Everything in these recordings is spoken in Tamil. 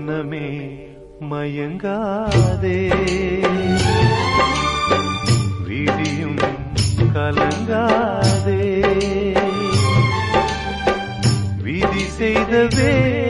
மனமே மயங்காதே. விதியும் கலங்காதே. விதி செய்தவே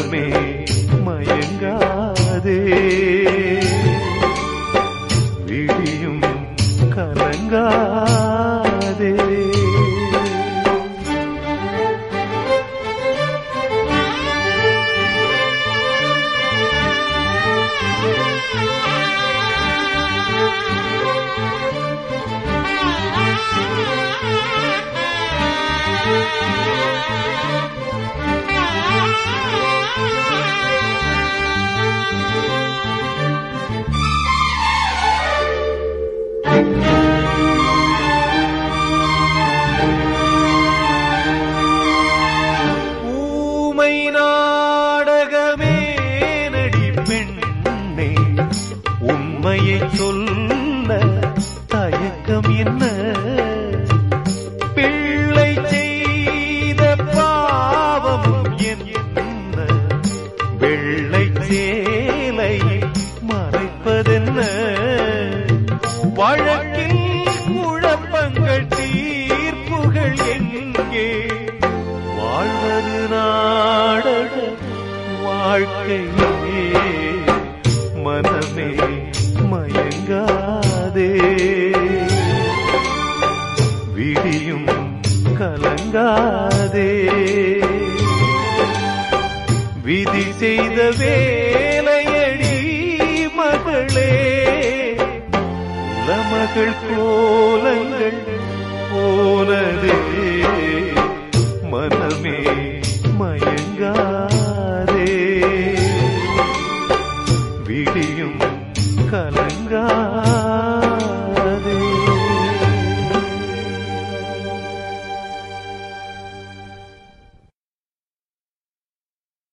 மனமே மயங்காதே விடியும் கலங்காதே ஊமை உண்மையை சொல்ல தயக்கம் என்ன? பிள்ளை செய்த பாவமும் என்ன? வெள்ளை சேலை மறைப்பதென்ன? வழக்கில் குழப்பங்கள் தீர்ப்புகள் எங்கே? வாழ்வது நாடக வாழ்க்கையே கலங்காதே விதி செய்த வேலையடி மகளே உலமகள் கோலங்கள் போனதே மனமே